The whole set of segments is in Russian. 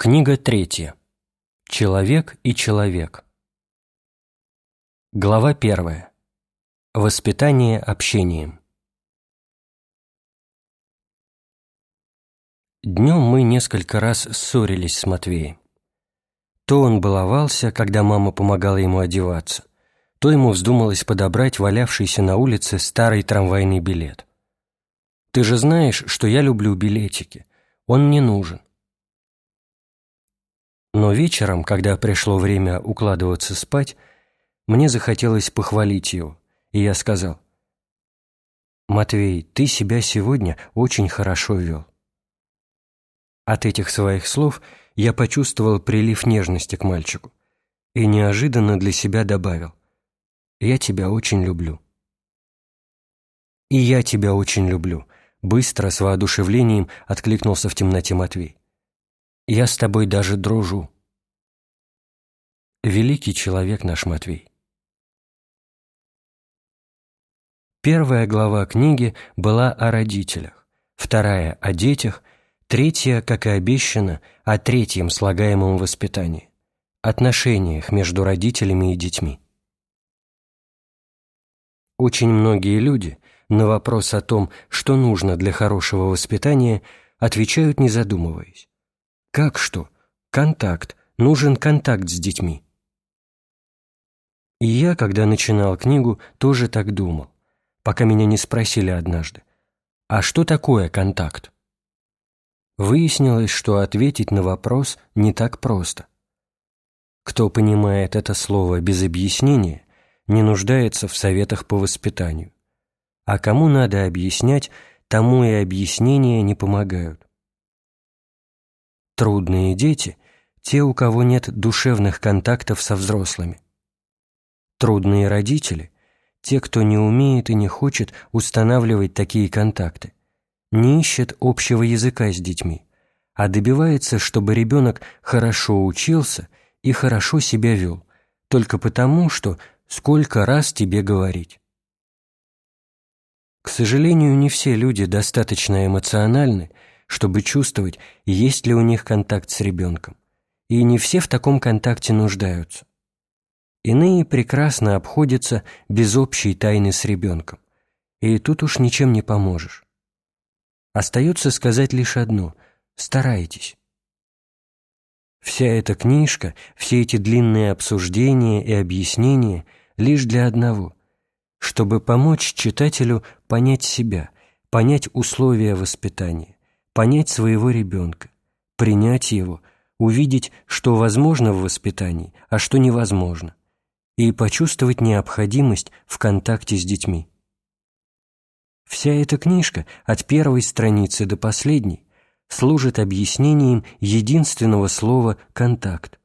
Книга третья. Человек и человек. Глава первая. Воспитание общением. Днем мы несколько раз ссорились с Матвеем. То он баловался, когда мама помогала ему одеваться, то ему вздумалось подобрать валявшийся на улице старый трамвайный билет. «Ты же знаешь, что я люблю билетики. Он мне нужен. Но вечером, когда пришло время укладываться спать, мне захотелось похвалить его, и я сказал, «Матвей, ты себя сегодня очень хорошо вел». От этих своих слов я почувствовал прилив нежности к мальчику и неожиданно для себя добавил, «Я тебя очень люблю». «И я тебя очень люблю», — быстро, с воодушевлением откликнулся в темноте Матвей. Я с тобой даже дружу. Великий человек наш Матвей. Первая глава книги была о родителях, вторая – о детях, третья, как и обещано, о третьем слагаемом воспитании – отношениях между родителями и детьми. Очень многие люди на вопрос о том, что нужно для хорошего воспитания, отвечают не задумываясь. Как что? Контакт. Нужен контакт с детьми. И я, когда начинал книгу, тоже так думал, пока меня не спросили однажды, а что такое контакт? Выяснилось, что ответить на вопрос не так просто. Кто понимает это слово без объяснения, не нуждается в советах по воспитанию. А кому надо объяснять, тому и объяснения не помогают. Трудные дети – те, у кого нет душевных контактов со взрослыми. Трудные родители – те, кто не умеет и не хочет устанавливать такие контакты, не ищет общего языка с детьми, а добивается, чтобы ребенок хорошо учился и хорошо себя вел, только потому, что сколько раз тебе говорить. К сожалению, не все люди достаточно эмоциональны, чтобы чувствовать, есть ли у них контакт с ребенком. И не все в таком контакте нуждаются. Иные прекрасно обходятся без общей тайны с ребенком. И тут уж ничем не поможешь. Остается сказать лишь одно – старайтесь. Вся эта книжка, все эти длинные обсуждения и объяснения лишь для одного – чтобы помочь читателю понять себя, понять условия воспитания понять своего ребенка, принять его, увидеть, что возможно в воспитании, а что невозможно, и почувствовать необходимость в контакте с детьми. Вся эта книжка, от первой страницы до последней, служит объяснением единственного слова «контакт».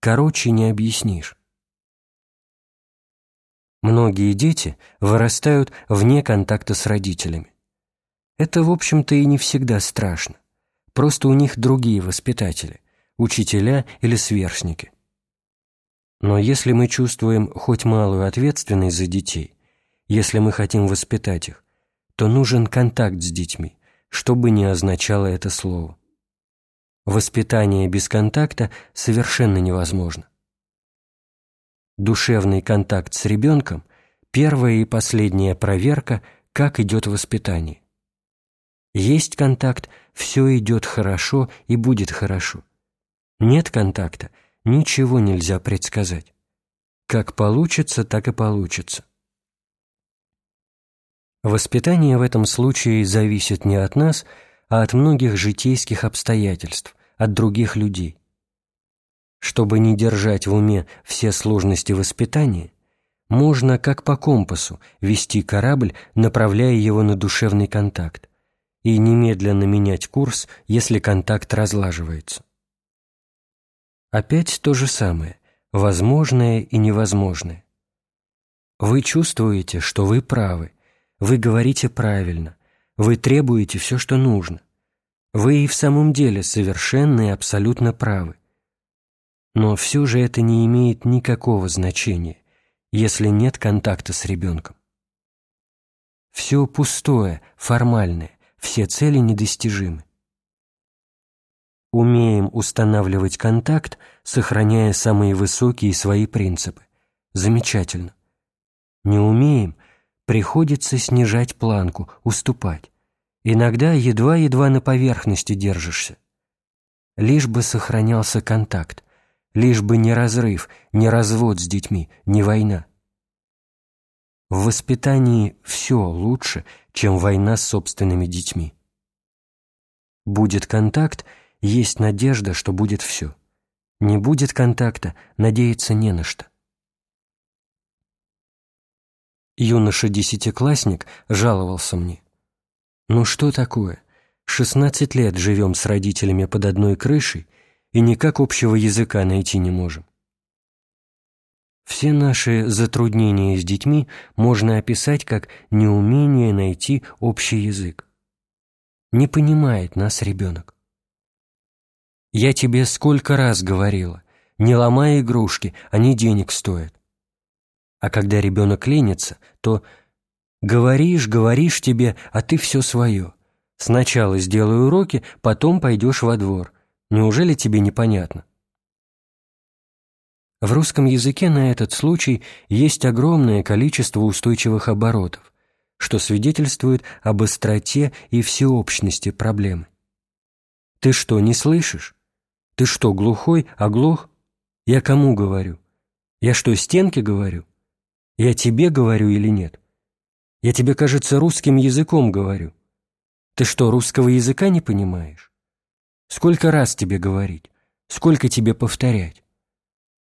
Короче не объяснишь. Многие дети вырастают вне контакта с родителями. Это, в общем-то, и не всегда страшно. Просто у них другие воспитатели, учителя или сверстники. Но если мы чувствуем хоть малую ответственность за детей, если мы хотим воспитать их, то нужен контакт с детьми, что бы ни означало это слово. Воспитание без контакта совершенно невозможно. Душевный контакт с ребенком – первая и последняя проверка, как идет воспитание. Есть контакт, все идет хорошо и будет хорошо. Нет контакта, ничего нельзя предсказать. Как получится, так и получится. Воспитание в этом случае зависит не от нас, а от многих житейских обстоятельств, от других людей. Чтобы не держать в уме все сложности воспитания, можно, как по компасу, вести корабль, направляя его на душевный контакт и немедленно менять курс, если контакт разлаживается. Опять то же самое, возможное и невозможное. Вы чувствуете, что вы правы, вы говорите правильно, вы требуете все, что нужно. Вы и в самом деле совершенно и абсолютно правы. Но все же это не имеет никакого значения, если нет контакта с ребенком. Все пустое, формальное, все цели недостижимы. Умеем устанавливать контакт, сохраняя самые высокие свои принципы. Замечательно. Не умеем, приходится снижать планку, уступать. Иногда едва-едва на поверхности держишься. Лишь бы сохранялся контакт, лишь бы не разрыв, не развод с детьми, не война. В воспитании все лучше, чем война с собственными детьми. Будет контакт, есть надежда, что будет все. Не будет контакта, надеяться не на что. Юноша-десятиклассник жаловался мне. «Ну что такое? Шестнадцать лет живем с родителями под одной крышей и никак общего языка найти не можем. Все наши затруднения с детьми можно описать как неумение найти общий язык. Не понимает нас ребенок. Я тебе сколько раз говорила, не ломай игрушки, они денег стоят. А когда ребенок ленится, то говоришь, говоришь тебе, а ты все свое. Сначала сделай уроки, потом пойдешь во двор. Неужели тебе непонятно? В русском языке на этот случай есть огромное количество устойчивых оборотов, что свидетельствует об остроте и всеобщности проблемы. Ты что, не слышишь? Ты что, глухой, оглох? Я кому говорю? Я что, стенке говорю? Я тебе говорю или нет? Я тебе, кажется, русским языком говорю. Ты что, русского языка не понимаешь? Сколько раз тебе говорить? Сколько тебе повторять?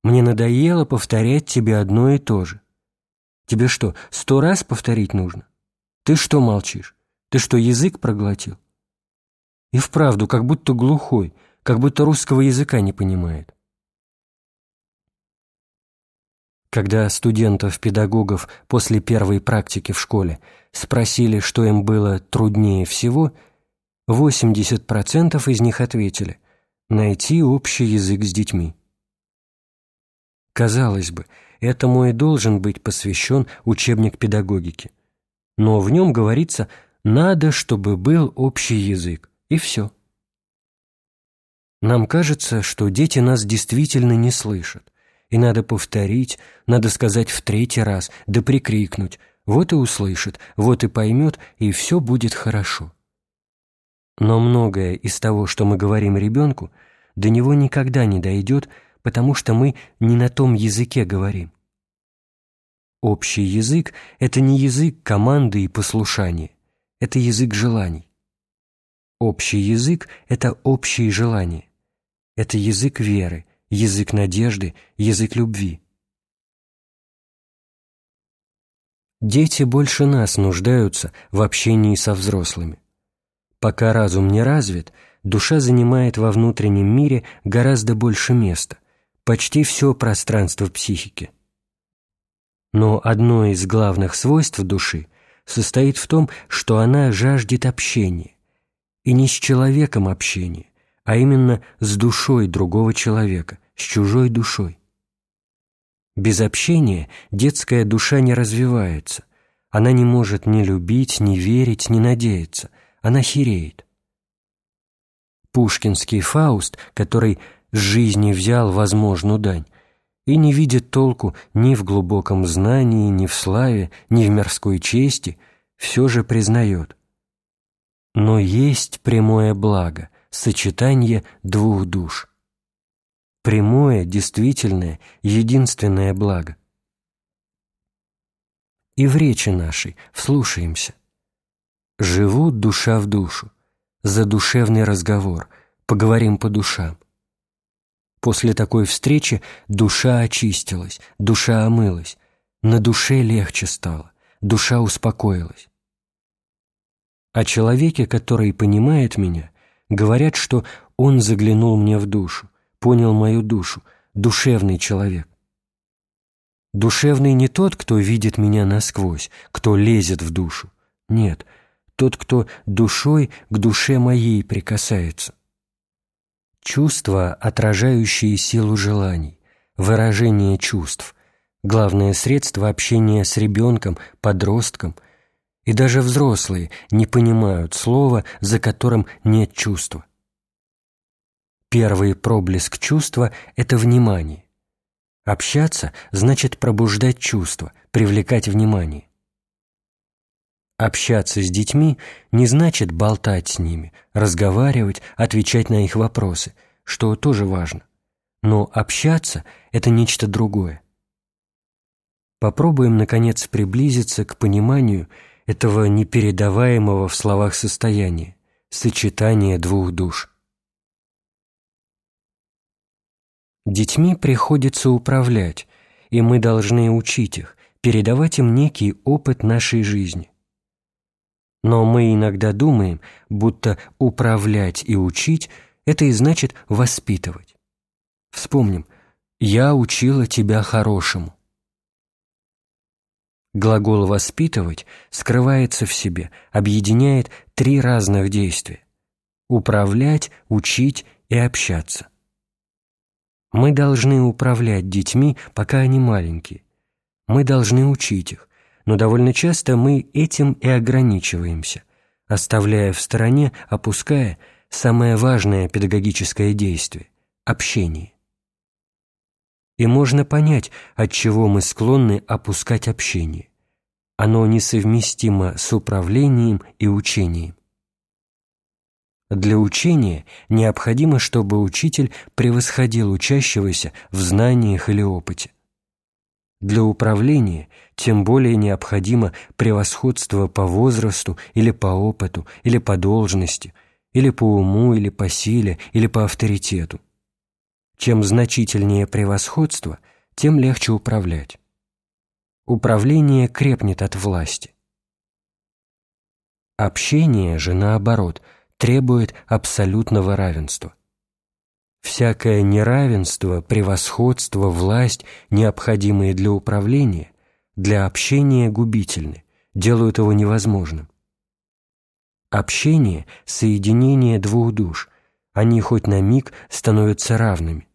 Мне надоело повторять тебе одно и то же. Тебе что, сто раз повторить нужно? Ты что молчишь? Ты что, язык проглотил? И вправду, как будто глухой, как будто русского языка не понимает. Когда студентов-педагогов после первой практики в школе спросили, что им было труднее всего, 80% из них ответили «найти общий язык с детьми». Казалось бы, этому и должен быть посвящен учебник педагогики. Но в нем говорится «надо, чтобы был общий язык», и все. Нам кажется, что дети нас действительно не слышат, и надо повторить, надо сказать в третий раз, да прикрикнуть, вот и услышит, вот и поймет, и все будет хорошо. Но многое из того, что мы говорим ребенку, до него никогда не дойдет, потому что мы не на том языке говорим. Общий язык – это не язык команды и послушания, это язык желаний. Общий язык – это общие желания. Это язык веры, язык надежды, язык любви. Дети больше нас нуждаются в общении со взрослыми. Пока разум не развит, душа занимает во внутреннем мире гораздо больше места, почти все пространство психики. Но одно из главных свойств души состоит в том, что она жаждет общения, и не с человеком общения, а именно с душой другого человека, с чужой душой. Без общения детская душа не развивается, она не может ни любить, ни верить, ни надеяться, она хереет. Пушкинский Фауст, который с жизни взял возможную дань и не видит толку ни в глубоком знании, ни в славе, ни в мирской чести, все же признает. Но есть прямое благо, сочетание двух душ. Прямое, действительное, единственное благо. И в речи нашей вслушаемся. Живут душа в душу, за душевный разговор, поговорим по душам. После такой встречи душа очистилась, душа омылась, на душе легче стало, душа успокоилась. О человеке, который понимает меня, говорят, что он заглянул мне в душу, понял мою душу, душевный человек. Душевный не тот, кто видит меня насквозь, кто лезет в душу. Нет, тот, кто душой к душе моей прикасается. Чувства, отражающие силу желаний, выражение чувств, главное средство общения с ребенком, подростком, и даже взрослые не понимают слова, за которым нет чувства. Первый проблеск чувства – это внимание. Общаться значит пробуждать чувства, привлекать внимание. Общаться с детьми не значит болтать с ними, разговаривать, отвечать на их вопросы, что тоже важно. Но общаться – это нечто другое. Попробуем, наконец, приблизиться к пониманию этого непередаваемого в словах состояния, сочетания двух душ. Детьми приходится управлять, и мы должны учить их, передавать им некий опыт нашей жизни. Но мы иногда думаем, будто управлять и учить – это и значит воспитывать. Вспомним «я учила тебя хорошему». Глагол «воспитывать» скрывается в себе, объединяет три разных действия – управлять, учить и общаться. Мы должны управлять детьми, пока они маленькие. Мы должны учить их, но довольно часто мы этим и ограничиваемся, оставляя в стороне, опуская самое важное педагогическое действие – общение. И можно понять, от чего мы склонны опускать общение. Оно несовместимо с управлением и учением. Для учения необходимо, чтобы учитель превосходил учащегося в знаниях или опыте. Для управления тем более необходимо превосходство по возрасту или по опыту, или по должности, или по уму, или по силе, или по авторитету. Чем значительнее превосходство, тем легче управлять. Управление крепнет от власти. Общение же, наоборот – требует абсолютного равенства. Всякое неравенство, превосходство, власть, необходимые для управления, для общения губительны, делают его невозможным. Общение – соединение двух душ, они хоть на миг становятся равными.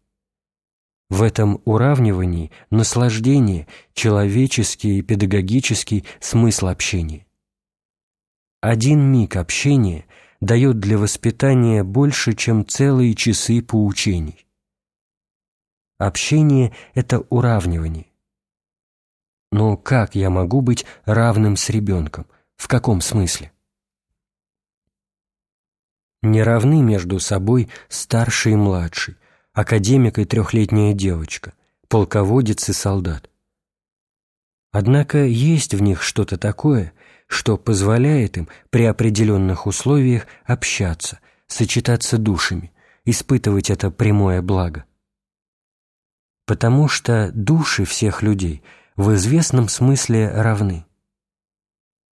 В этом уравнивании наслаждение, человеческий и педагогический смысл общения. Один миг общения – дает для воспитания больше, чем целые часы поучений. Общение – это уравнивание. Но как я могу быть равным с ребенком? В каком смысле? Не равны между собой старший и младший, академик и трехлетняя девочка, полководец и солдат. Однако есть в них что-то такое, что позволяет им при определенных условиях общаться, сочетаться душами, испытывать это прямое благо. Потому что души всех людей в известном смысле равны.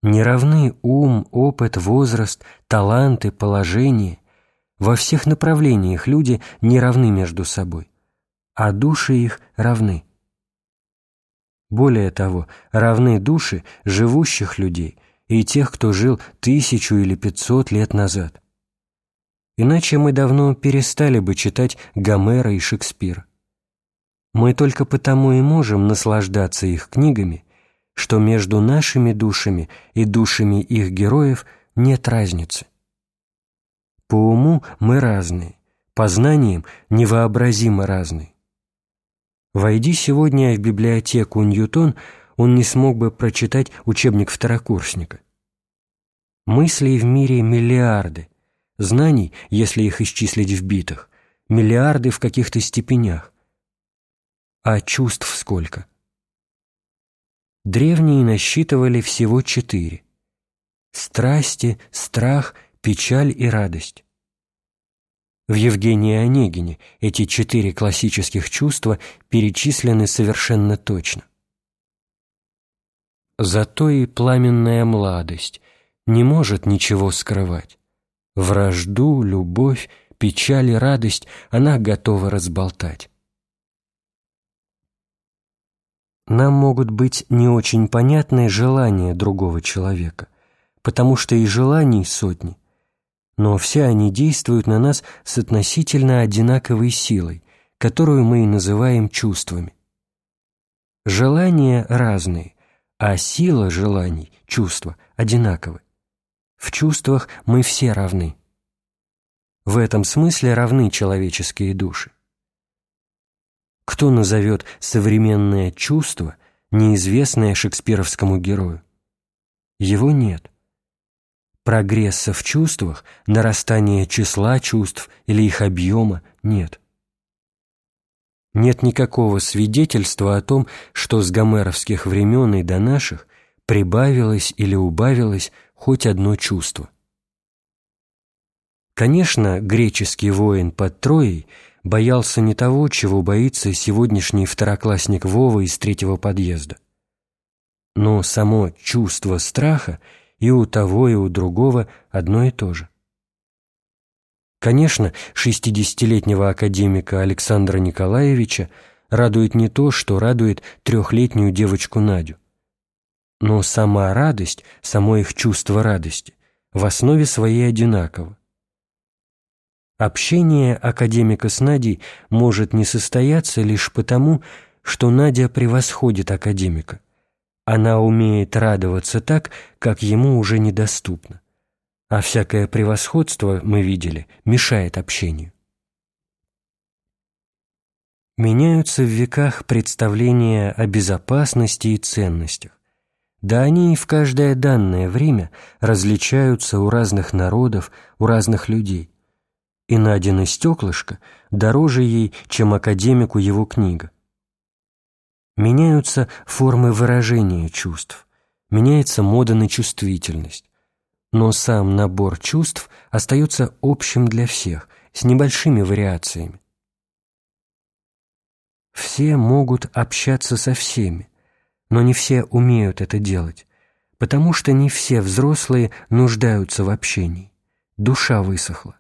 Не равны ум, опыт, возраст, таланты, положение. Во всех направлениях люди не равны между собой, а души их равны. Более того, равны души живущих людей – и тех, кто жил тысячу или пятьсот лет назад. Иначе мы давно перестали бы читать Гомера и Шекспира. Мы только потому и можем наслаждаться их книгами, что между нашими душами и душами их героев нет разницы. По уму мы разные, по знаниям невообразимо разные. Войди сегодня в библиотеку Ньютон – он не смог бы прочитать учебник второкурсника. Мыслей в мире миллиарды, знаний, если их исчислить в битах, миллиарды в каких-то степенях. А чувств сколько? Древние насчитывали всего четыре. Страсти, страх, печаль и радость. В Евгении Онегине эти четыре классических чувства перечислены совершенно точно. Зато и пламенная младость не может ничего скрывать. Вражду, любовь, печаль и радость она готова разболтать. Нам могут быть не очень понятны желания другого человека, потому что и желаний сотни, но все они действуют на нас с относительно одинаковой силой, которую мы и называем чувствами. Желания разные, а сила желаний, чувства одинаковы. В чувствах мы все равны. В этом смысле равны человеческие души. Кто назовет современное чувство, неизвестное шекспировскому герою? Его нет. Прогресса в чувствах, нарастания числа чувств или их объема нет. Нет никакого свидетельства о том, что с гомеровских времен и до наших прибавилось или убавилось хоть одно чувство. Конечно, греческий воин под Троей боялся не того, чего боится сегодняшний второклассник Вова из третьего подъезда. Но само чувство страха и у того, и у другого одно и то же. Конечно, шестидесятилетнего академика Александра Николаевича радует не то, что радует трехлетнюю девочку Надю. Но сама радость, само их чувство радости в основе своей одинаково. Общение академика с Надей может не состояться лишь потому, что Надя превосходит академика. Она умеет радоваться так, как ему уже недоступно а всякое превосходство, мы видели, мешает общению. Меняются в веках представления о безопасности и ценностях. Да они и в каждое данное время различаются у разных народов, у разных людей. И Надина стеклышко дороже ей, чем академику его книга. Меняются формы выражения чувств, меняется мода на чувствительность но сам набор чувств остается общим для всех, с небольшими вариациями. Все могут общаться со всеми, но не все умеют это делать, потому что не все взрослые нуждаются в общении. Душа высохла.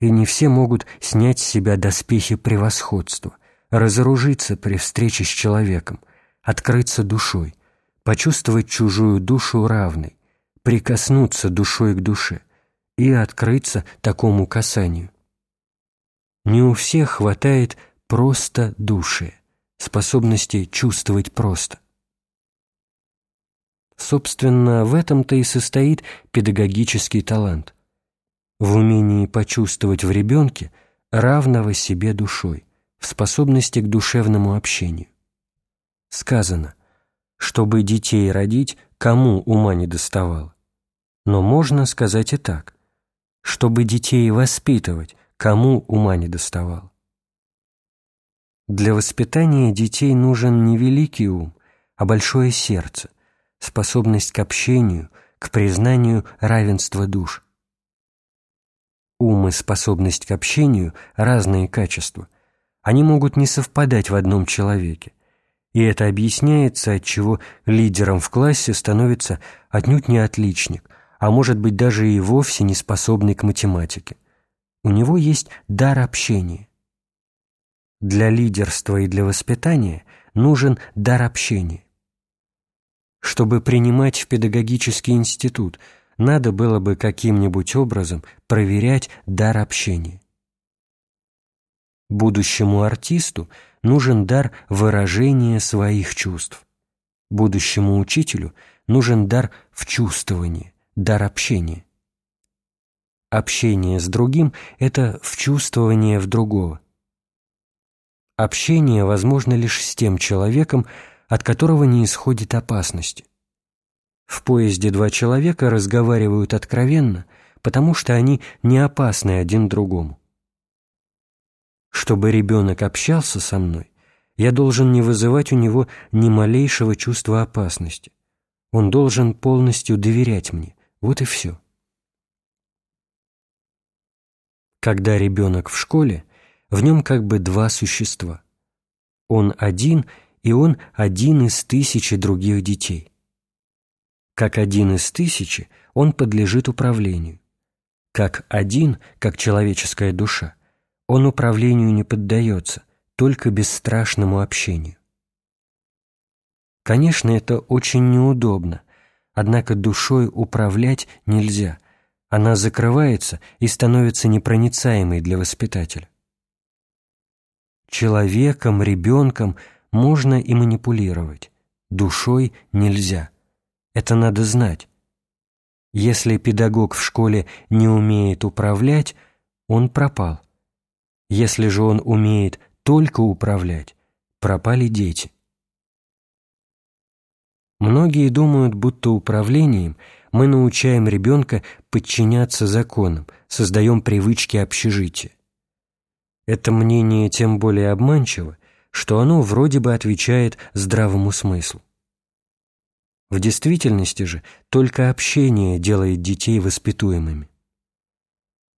И не все могут снять с себя доспехи превосходства, разоружиться при встрече с человеком, открыться душой, почувствовать чужую душу равной, прикоснуться душой к душе и открыться такому касанию. Не у всех хватает просто души, способности чувствовать просто. Собственно, в этом-то и состоит педагогический талант. В умении почувствовать в ребенке равного себе душой, способности к душевному общению. Сказано, чтобы детей родить, кому ума не доставало. Но можно сказать и так. Чтобы детей воспитывать, кому ума не доставал. Для воспитания детей нужен не великий ум, а большое сердце, способность к общению, к признанию равенства душ. Ум и способность к общению – разные качества. Они могут не совпадать в одном человеке. И это объясняется, отчего лидером в классе становится отнюдь не отличник, а может быть даже и вовсе не способный к математике. У него есть дар общения. Для лидерства и для воспитания нужен дар общения. Чтобы принимать в педагогический институт, надо было бы каким-нибудь образом проверять дар общения. Будущему артисту нужен дар выражения своих чувств. Будущему учителю нужен дар вчувствования дар общения. Общение с другим – это вчувствование в другого. Общение возможно лишь с тем человеком, от которого не исходит опасности. В поезде два человека разговаривают откровенно, потому что они не опасны один другому. Чтобы ребенок общался со мной, я должен не вызывать у него ни малейшего чувства опасности. Он должен полностью доверять мне. Вот и все. Когда ребенок в школе, в нем как бы два существа. Он один, и он один из тысячи других детей. Как один из тысячи, он подлежит управлению. Как один, как человеческая душа, он управлению не поддается, только бесстрашному общению. Конечно, это очень неудобно, Однако душой управлять нельзя. Она закрывается и становится непроницаемой для воспитателя. Человеком, ребенком можно и манипулировать. Душой нельзя. Это надо знать. Если педагог в школе не умеет управлять, он пропал. Если же он умеет только управлять, пропали дети. Многие думают, будто управлением мы научаем ребенка подчиняться законам, создаем привычки общежития. Это мнение тем более обманчиво, что оно вроде бы отвечает здравому смыслу. В действительности же только общение делает детей воспитуемыми.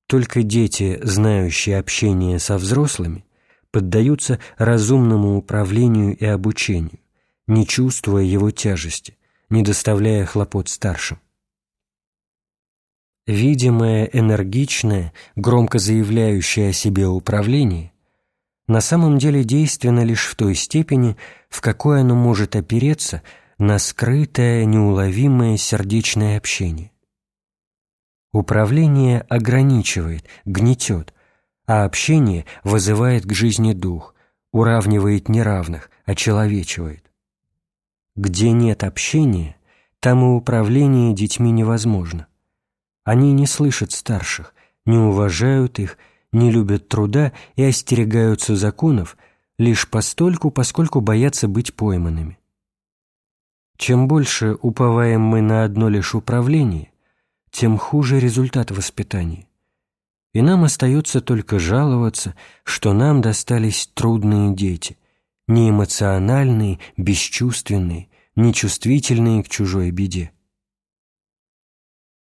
Только дети, знающие общение со взрослыми, поддаются разумному управлению и обучению, не чувствуя его тяжести, не доставляя хлопот старшим. Видимое, энергичное, громко заявляющее о себе управление на самом деле действенно лишь в той степени, в какой оно может опереться на скрытое, неуловимое сердечное общение. Управление ограничивает, гнетет, а общение вызывает к жизни дух, уравнивает неравных, очеловечивает. Где нет общения, там и управление детьми невозможно. Они не слышат старших, не уважают их, не любят труда и остерегаются законов лишь постольку, поскольку боятся быть пойманными. Чем больше уповаем мы на одно лишь управление, тем хуже результат воспитания. И нам остается только жаловаться, что нам достались трудные дети, неэмоциональные, бесчувственные, нечувствительные к чужой беде.